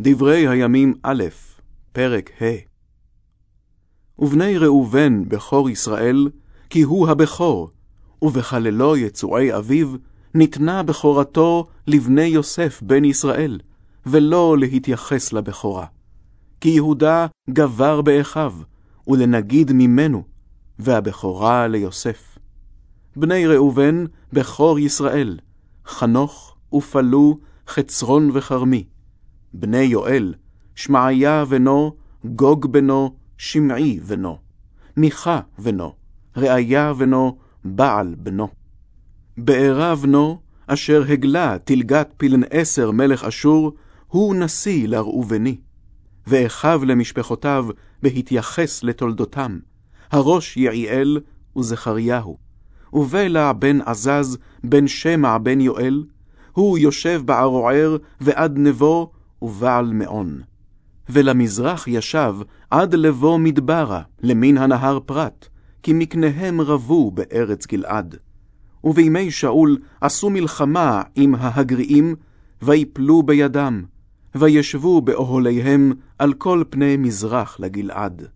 דברי הימים א', פרק ה' ובני ראובן בכור ישראל, כי הוא הבכור, ובחללו יצועי אביו, ניתנה בכורתו לבני יוסף בן ישראל, ולא להתייחס לבכורה. כי יהודה גבר באחיו, ולנגיד ממנו, והבכורה ליוסף. בני ראובן, בכור ישראל, חנוך ופלו, חצרון וכרמי. בני יואל, שמעיה בנו, גוג בנו, שמעי בנו. מיכה בנו, ראיה בנו, בעל בנו. בארה בנו, אשר הגלה תלגת פילן עשר מלך אשור, הוא נשיא לראובני. ואחיו למשפחותיו בהתייחס לתולדותם, הראש יעיאל וזכריהו. ובלע בן עזז, בן שמע בן יואל, הוא יושב בערוער ועד נבו, ובעל מעון. ולמזרח ישב עד לבוא מדברה, למין הנהר פרת, כי מקניהם רבו בארץ גלעד. ובימי שאול עשו מלחמה עם ההגריעים, ויפלו בידם, וישבו באוהליהם על כל פני מזרח לגלעד.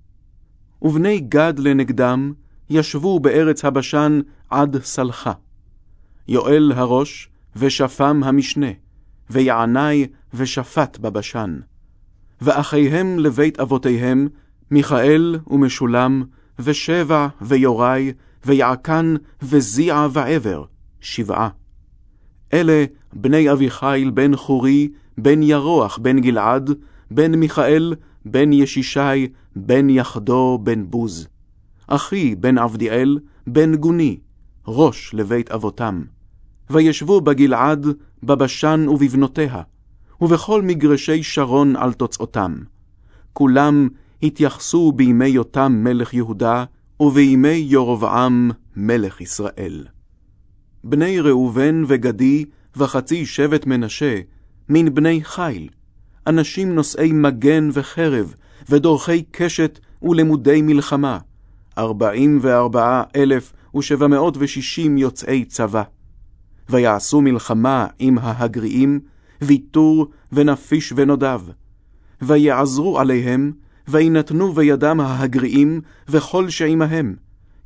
ובני גד לנגדם, ישבו בארץ הבשן עד סלחה. יואל הראש, ושפם המשנה, ויעני ושפט בבשן. ואחיהם לבית אבותיהם, מיכאל ומשולם, ושבע ויוראי, ויעקן וזיע ועבר, שבעה. אלה בני אביחיל בן חורי, בן ירוח בן גלעד, בן מיכאל, בן ישישי, בן יחדו, בן בוז. אחי בן עבדיאל, בן גוני, ראש לבית אבותם. וישבו בגלעד, בבשן ובבנותיה, ובכל מגרשי שרון על תוצאותם. כולם התייחסו בימי יותם מלך יהודה, ובימי ירבעם מלך ישראל. בני ראובן וגדי, וחצי שבט מנשה, מן בני חיל, אנשים נושאי מגן וחרב, ודורכי קשת ולמודי מלחמה, ארבעים וארבעה אלף ושבע מאות ושישים יוצאי צבא. ויעשו מלחמה עם ההגריעים, ויתור ונפיש ונודב. ויעזרו עליהם, וינתנו בידם ההגריעים, וכל שעמהם,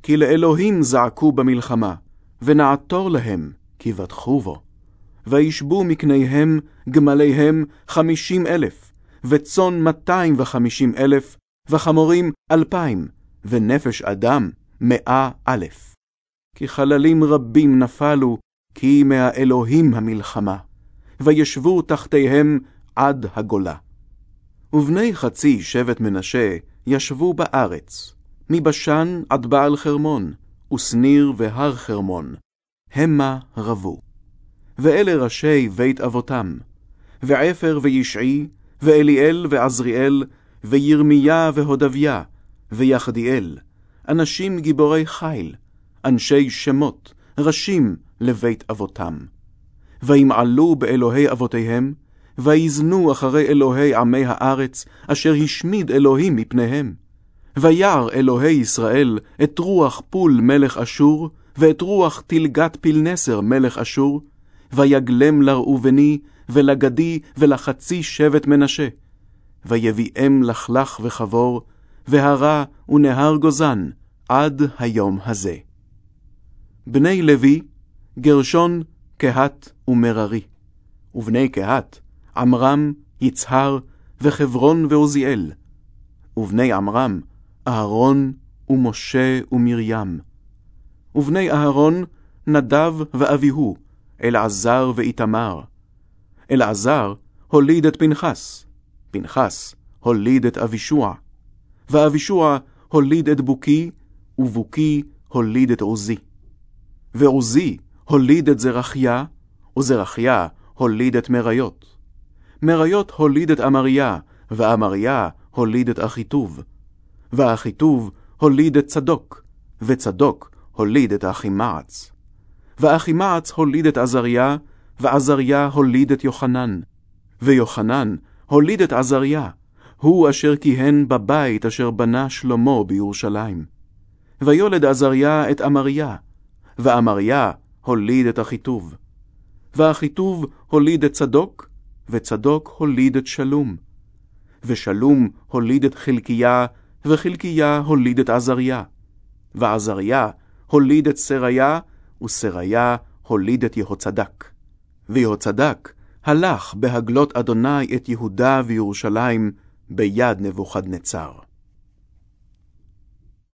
כי לאלוהים זעקו במלחמה, ונעתור להם, כי בטחו בו. וישבו מקניהם, גמליהם, חמישים אלף, וצאן מאתיים וחמישים אלף, וחמורים אלפיים, ונפש אדם מאה אלף. כי חללים רבים נפלו, כי מהאלוהים המלחמה, וישבו תחתיהם עד הגולה. ובני חצי שבט מנשה ישבו בארץ, מבשן עד בעל חרמון, ושניר והר חרמון, המה רבו. ואלה ראשי בית אבותם, ועפר וישעי, ואליאל ועזריאל, וירמיה והודביה, ויחדיאל, אנשים גיבורי חיל, אנשי שמות, ראשים לבית אבותם. וימעלו באלוהי אבותיהם, ויזנו אחרי אלוהי עמי הארץ, אשר השמיד אלוהים מפניהם. ויער אלוהי ישראל את רוח פול מלך אשור, ואת רוח תלגת פילנסר מלך אשור, ויגלם לראובני, ולגדי, ולחצי שבט מנשה. ויביאם לחלך וחבור, והרה ונהר גוזן, עד היום הזה. בני לוי, גרשון, קהת ומררי. ובני קהת, עמרם, יצהר, וחברון ועוזיאל. ובני עמרם, אהרון, ומשה ומרים. ובני אהרון, נדב ואביהו, אלעזר ואיתמר. אלעזר הוליד את פנחס, פנחס הוליד את אבישוע, ואבישוע הוליד את בוקי, ובוקי הוליד את עוזי. ועוזי הוליד את זרחיה, וזרחיה הוליד את מריות. מריות הוליד את אמריה, ואמריה הוליד את אחיטוב. ואחיטוב הוליד את צדוק, וצדוק הוליד את אחימעץ. ואחימעץ הוליד את עזריה, ועזריה הוליד את יוחנן. ויוחנן הוליד את עזריה, הוא אשר כיהן בבית אשר בנה שלמה בירושלים. ויולד עזריה את אמריה, ואמריה הוליד את אחיטוב. ואחיטוב הוליד את צדוק, וצדוק הוליד את שלום, ושלום הוליד את חלקיה, וחלקיה הוליד את עזריה. ועזריה הוליד את סריה, וסריה הוליד את יהוצדק. ויהוצדק הלך בהגלות אדוני את יהודה וירושלים ביד נבוכדנצר.